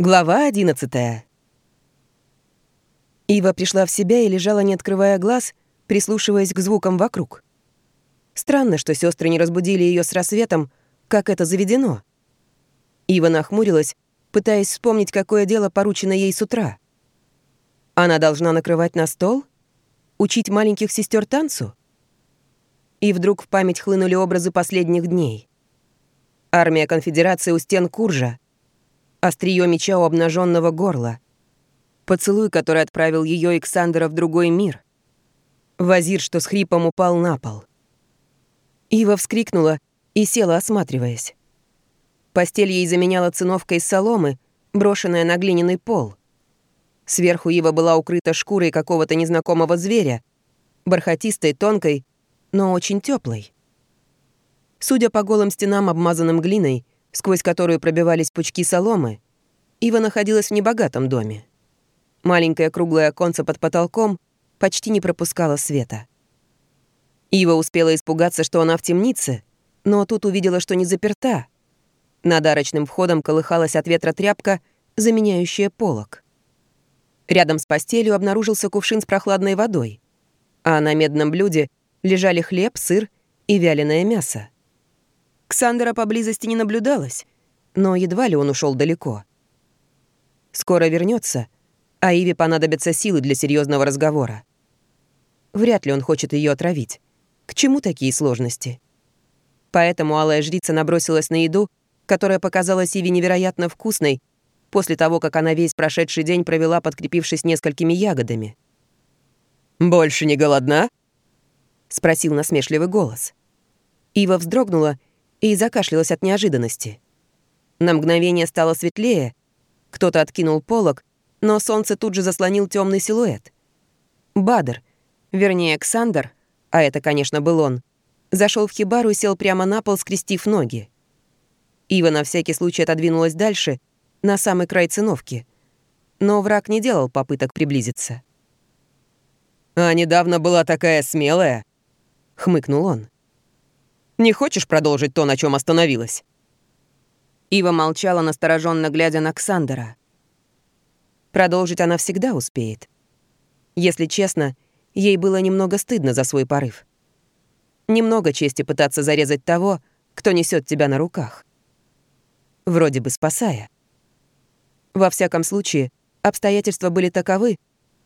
Глава 11 Ива пришла в себя и лежала, не открывая глаз, прислушиваясь к звукам вокруг. Странно, что сестры не разбудили ее с рассветом, как это заведено. Ива нахмурилась, пытаясь вспомнить, какое дело поручено ей с утра. Она должна накрывать на стол? Учить маленьких сестер танцу? И вдруг в память хлынули образы последних дней. Армия конфедерации у стен Куржа — Остриё меча у обнаженного горла. Поцелуй, который отправил ее Александра в другой мир. Вазир, что с хрипом упал на пол. Ива вскрикнула и села, осматриваясь. Постель ей заменяла циновка из соломы, брошенная на глиняный пол. Сверху Ива была укрыта шкурой какого-то незнакомого зверя, бархатистой, тонкой, но очень теплой. Судя по голым стенам, обмазанным глиной, сквозь которую пробивались пучки соломы, Ива находилась в небогатом доме. Маленькое круглое оконце под потолком почти не пропускало света. Ива успела испугаться, что она в темнице, но тут увидела, что не заперта. Над арочным входом колыхалась от ветра тряпка, заменяющая полок. Рядом с постелью обнаружился кувшин с прохладной водой, а на медном блюде лежали хлеб, сыр и вяленое мясо. Ксандера поблизости не наблюдалось, но едва ли он ушел далеко. Скоро вернется, а Иве понадобятся силы для серьезного разговора. Вряд ли он хочет ее отравить. К чему такие сложности? Поэтому алая жрица набросилась на еду, которая показалась Иве невероятно вкусной, после того, как она весь прошедший день провела, подкрепившись несколькими ягодами. «Больше не голодна?» — спросил насмешливый голос. Ива вздрогнула и закашлялась от неожиданности. На мгновение стало светлее, кто-то откинул полог, но солнце тут же заслонил темный силуэт. Бадр, вернее, Александр, а это, конечно, был он, зашел в хибару и сел прямо на пол, скрестив ноги. Ива на всякий случай отодвинулась дальше, на самый край циновки. Но враг не делал попыток приблизиться. «А недавно была такая смелая», — хмыкнул он. Не хочешь продолжить то, на чем остановилась?» Ива молчала, настороженно глядя на Ксандера. Продолжить она всегда успеет. Если честно, ей было немного стыдно за свой порыв. Немного чести пытаться зарезать того, кто несет тебя на руках. Вроде бы спасая. Во всяком случае, обстоятельства были таковы,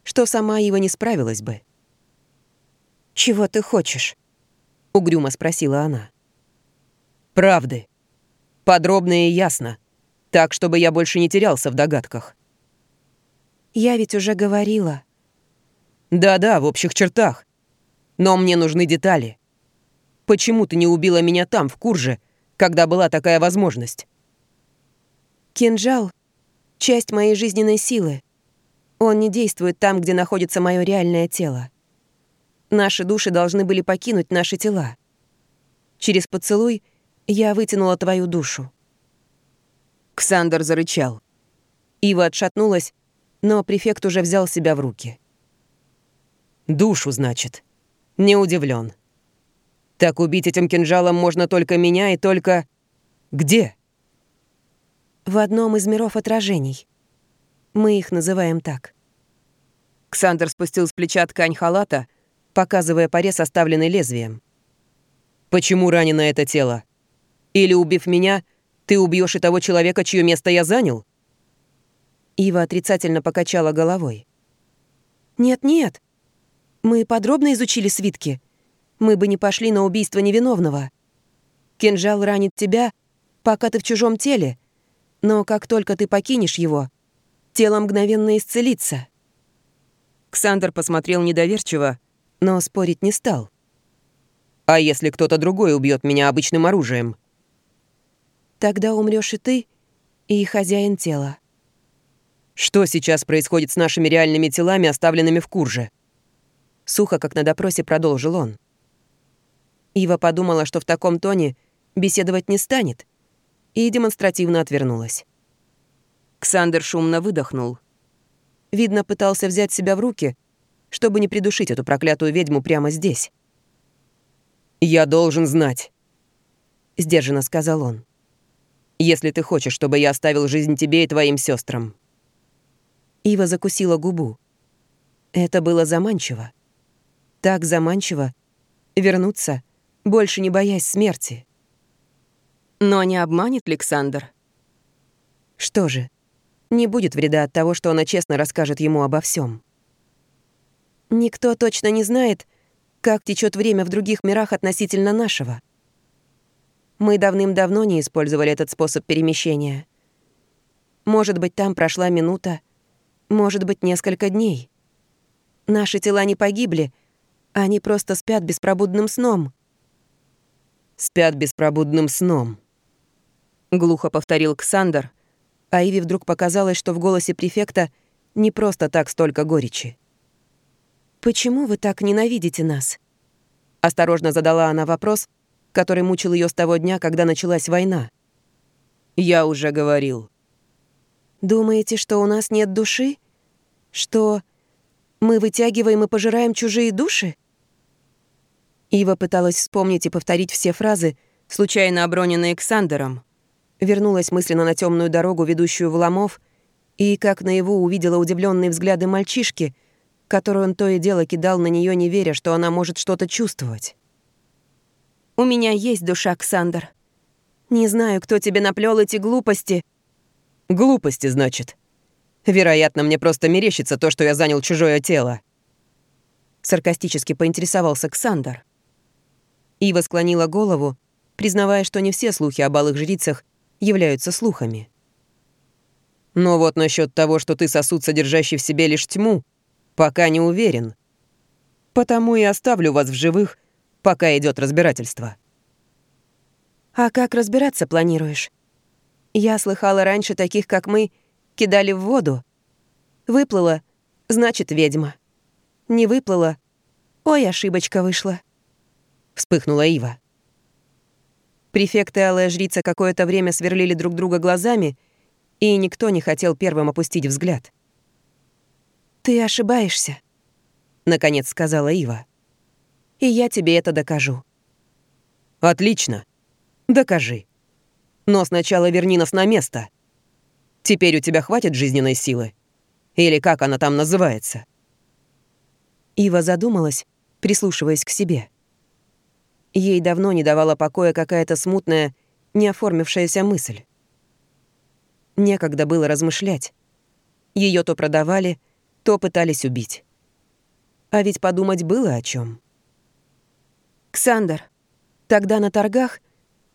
что сама Ива не справилась бы. «Чего ты хочешь?» — угрюмо спросила она. «Правды. Подробно и ясно. Так, чтобы я больше не терялся в догадках». «Я ведь уже говорила». «Да-да, в общих чертах. Но мне нужны детали. Почему ты не убила меня там, в Курже, когда была такая возможность?» «Кинжал — часть моей жизненной силы. Он не действует там, где находится мое реальное тело. Наши души должны были покинуть наши тела. Через поцелуй я вытянула твою душу. Ксандр зарычал. Ива отшатнулась, но префект уже взял себя в руки. «Душу, значит. Не удивлен. Так убить этим кинжалом можно только меня и только... Где?» «В одном из миров отражений. Мы их называем так». Ксандр спустил с плеча ткань халата, показывая порез, оставленный лезвием. «Почему ранено это тело? Или, убив меня, ты убьешь и того человека, чье место я занял?» Ива отрицательно покачала головой. «Нет-нет, мы подробно изучили свитки. Мы бы не пошли на убийство невиновного. Кинжал ранит тебя, пока ты в чужом теле, но как только ты покинешь его, тело мгновенно исцелится». Ксандр посмотрел недоверчиво, но спорить не стал. «А если кто-то другой убьет меня обычным оружием?» «Тогда умрешь и ты, и хозяин тела». «Что сейчас происходит с нашими реальными телами, оставленными в Курже?» Сухо, как на допросе, продолжил он. Ива подумала, что в таком тоне беседовать не станет, и демонстративно отвернулась. Ксандер шумно выдохнул. Видно, пытался взять себя в руки, чтобы не придушить эту проклятую ведьму прямо здесь. «Я должен знать», — сдержанно сказал он. Если ты хочешь, чтобы я оставил жизнь тебе и твоим сестрам. Ива закусила губу. Это было заманчиво. Так заманчиво вернуться, больше не боясь смерти. Но не обманет Александр? Что же, не будет вреда от того, что она честно расскажет ему обо всем. Никто точно не знает, как течет время в других мирах относительно нашего. Мы давным-давно не использовали этот способ перемещения. Может быть, там прошла минута, может быть, несколько дней. Наши тела не погибли, они просто спят беспробудным сном. «Спят беспробудным сном», — глухо повторил Ксандр, а Иви вдруг показалось, что в голосе префекта не просто так столько горечи. «Почему вы так ненавидите нас?» Осторожно задала она вопрос, который мучил ее с того дня, когда началась война. «Я уже говорил». «Думаете, что у нас нет души? Что мы вытягиваем и пожираем чужие души?» Ива пыталась вспомнить и повторить все фразы, случайно оброненные Ксандером. Вернулась мысленно на темную дорогу, ведущую в Ломов, и как наяву увидела удивленные взгляды мальчишки, которую он то и дело кидал на нее, не веря, что она может что-то чувствовать. «У меня есть душа, Ксандр. Не знаю, кто тебе наплел эти глупости». «Глупости, значит. Вероятно, мне просто мерещится то, что я занял чужое тело». Саркастически поинтересовался Ксандр. Ива склонила голову, признавая, что не все слухи о балых жрицах являются слухами. «Но вот насчет того, что ты сосуд, содержащий в себе лишь тьму, Пока не уверен. Потому и оставлю вас в живых, пока идет разбирательство. А как разбираться планируешь? Я слыхала раньше таких, как мы, кидали в воду. Выплыла, значит, ведьма. Не выплыла. Ой, ошибочка вышла. Вспыхнула Ива. Префект и алая жрица какое-то время сверлили друг друга глазами, и никто не хотел первым опустить взгляд. «Ты ошибаешься», — наконец сказала Ива. «И я тебе это докажу». «Отлично. Докажи. Но сначала верни нас на место. Теперь у тебя хватит жизненной силы? Или как она там называется?» Ива задумалась, прислушиваясь к себе. Ей давно не давала покоя какая-то смутная, не оформившаяся мысль. Некогда было размышлять. Ее то продавали, то пытались убить. А ведь подумать было о чем. «Ксандр, тогда на торгах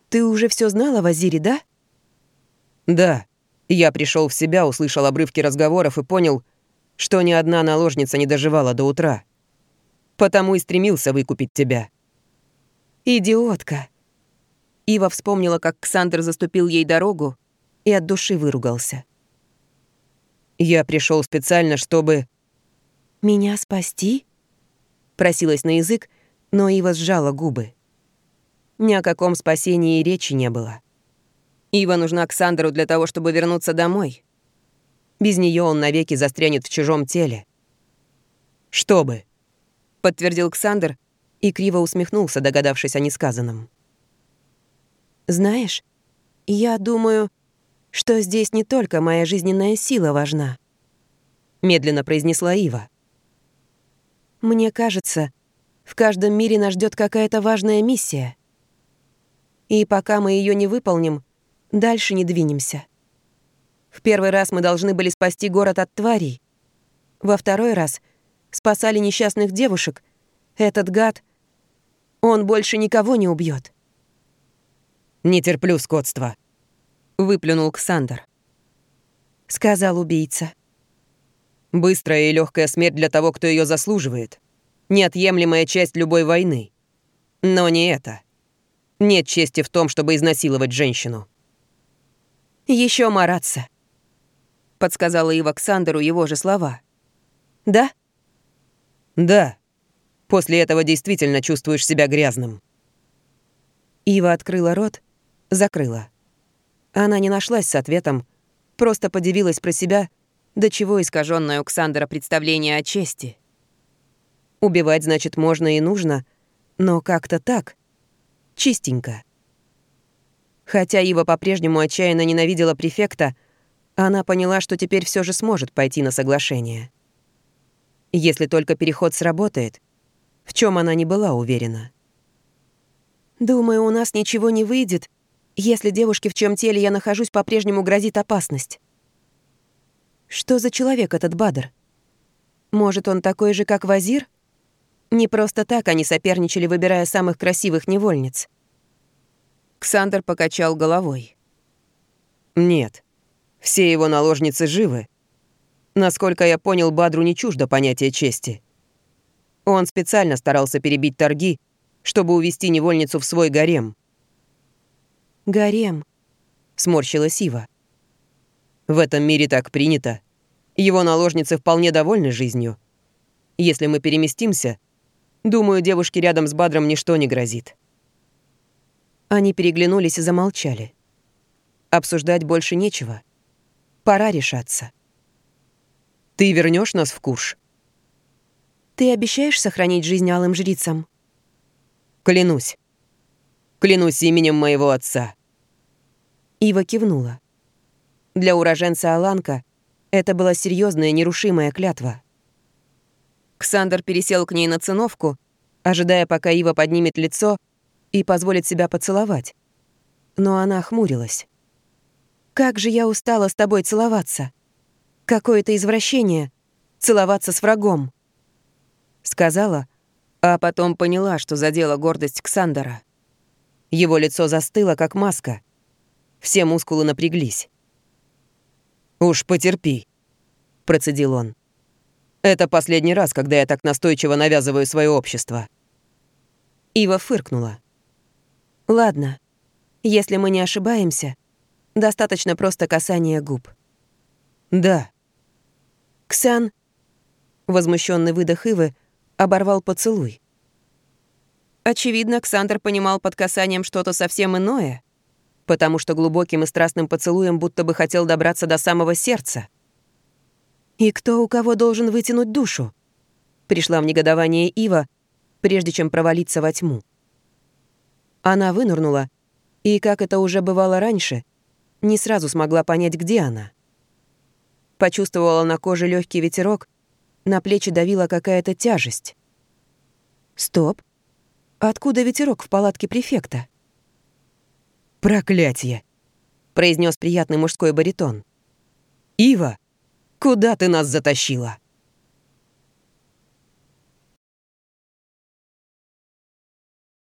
ты уже все знала о Вазире, да?» «Да. Я пришел в себя, услышал обрывки разговоров и понял, что ни одна наложница не доживала до утра. Потому и стремился выкупить тебя». «Идиотка!» Ива вспомнила, как Ксандр заступил ей дорогу и от души выругался. Я пришел специально, чтобы...» «Меня спасти?» Просилась на язык, но Ива сжала губы. Ни о каком спасении и речи не было. Ива нужна Ксандеру для того, чтобы вернуться домой. Без нее он навеки застрянет в чужом теле. «Чтобы», — подтвердил Ксандер и криво усмехнулся, догадавшись о несказанном. «Знаешь, я думаю, что здесь не только моя жизненная сила важна», — медленно произнесла Ива. «Мне кажется, в каждом мире нас ждет какая-то важная миссия. И пока мы ее не выполним, дальше не двинемся. В первый раз мы должны были спасти город от тварей. Во второй раз спасали несчастных девушек. Этот гад, он больше никого не убьет. «Не терплю скотства», — выплюнул Ксандр. Сказал убийца. «Быстрая и легкая смерть для того, кто ее заслуживает. Неотъемлемая часть любой войны. Но не это. Нет чести в том, чтобы изнасиловать женщину». Еще мараться», — подсказала Ива Ксандеру его же слова. «Да?» «Да. После этого действительно чувствуешь себя грязным». Ива открыла рот, закрыла. Она не нашлась с ответом, просто подивилась про себя, до чего искаженное у Ксандера представление о чести. Убивать, значит, можно и нужно, но как-то так. Чистенько. Хотя Ива по-прежнему отчаянно ненавидела префекта, она поняла, что теперь все же сможет пойти на соглашение. Если только переход сработает, в чем она не была уверена. «Думаю, у нас ничего не выйдет, если девушке, в чем теле я нахожусь, по-прежнему грозит опасность. Что за человек этот Бадр? Может, он такой же, как Вазир? Не просто так они соперничали, выбирая самых красивых невольниц. Ксандр покачал головой. «Нет, все его наложницы живы. Насколько я понял, Бадру не чуждо понятие чести. Он специально старался перебить торги, чтобы увести невольницу в свой гарем. «Гарем», — сморщила Сива. «В этом мире так принято. Его наложницы вполне довольны жизнью. Если мы переместимся, думаю, девушке рядом с Бадром ничто не грозит». Они переглянулись и замолчали. Обсуждать больше нечего. Пора решаться. «Ты вернешь нас в Курш?» «Ты обещаешь сохранить жизнь алым жрицам?» «Клянусь. Клянусь именем моего отца». Ива кивнула. Для уроженца Аланка это была серьезная нерушимая клятва. Ксандр пересел к ней на циновку, ожидая, пока Ива поднимет лицо и позволит себя поцеловать. Но она хмурилась. «Как же я устала с тобой целоваться! Какое-то извращение — целоваться с врагом!» Сказала, а потом поняла, что задела гордость Ксандера. Его лицо застыло, как маска. Все мускулы напряглись. «Уж потерпи», — процедил он. «Это последний раз, когда я так настойчиво навязываю свое общество». Ива фыркнула. Ладно, если мы не ошибаемся, достаточно просто касания губ. Да. Ксан, возмущенный выдох Ивы, оборвал поцелуй. Очевидно, Ксандр понимал под касанием что-то совсем иное, потому что глубоким и страстным поцелуем будто бы хотел добраться до самого сердца. И кто у кого должен вытянуть душу? Пришла в негодование Ива, прежде чем провалиться во тьму. Она вынырнула, и, как это уже бывало раньше, не сразу смогла понять, где она. Почувствовала на коже легкий ветерок, на плечи давила какая-то тяжесть. Стоп. Откуда ветерок в палатке префекта? «Проклятие!» — произнес приятный мужской баритон. «Ива, куда ты нас затащила?»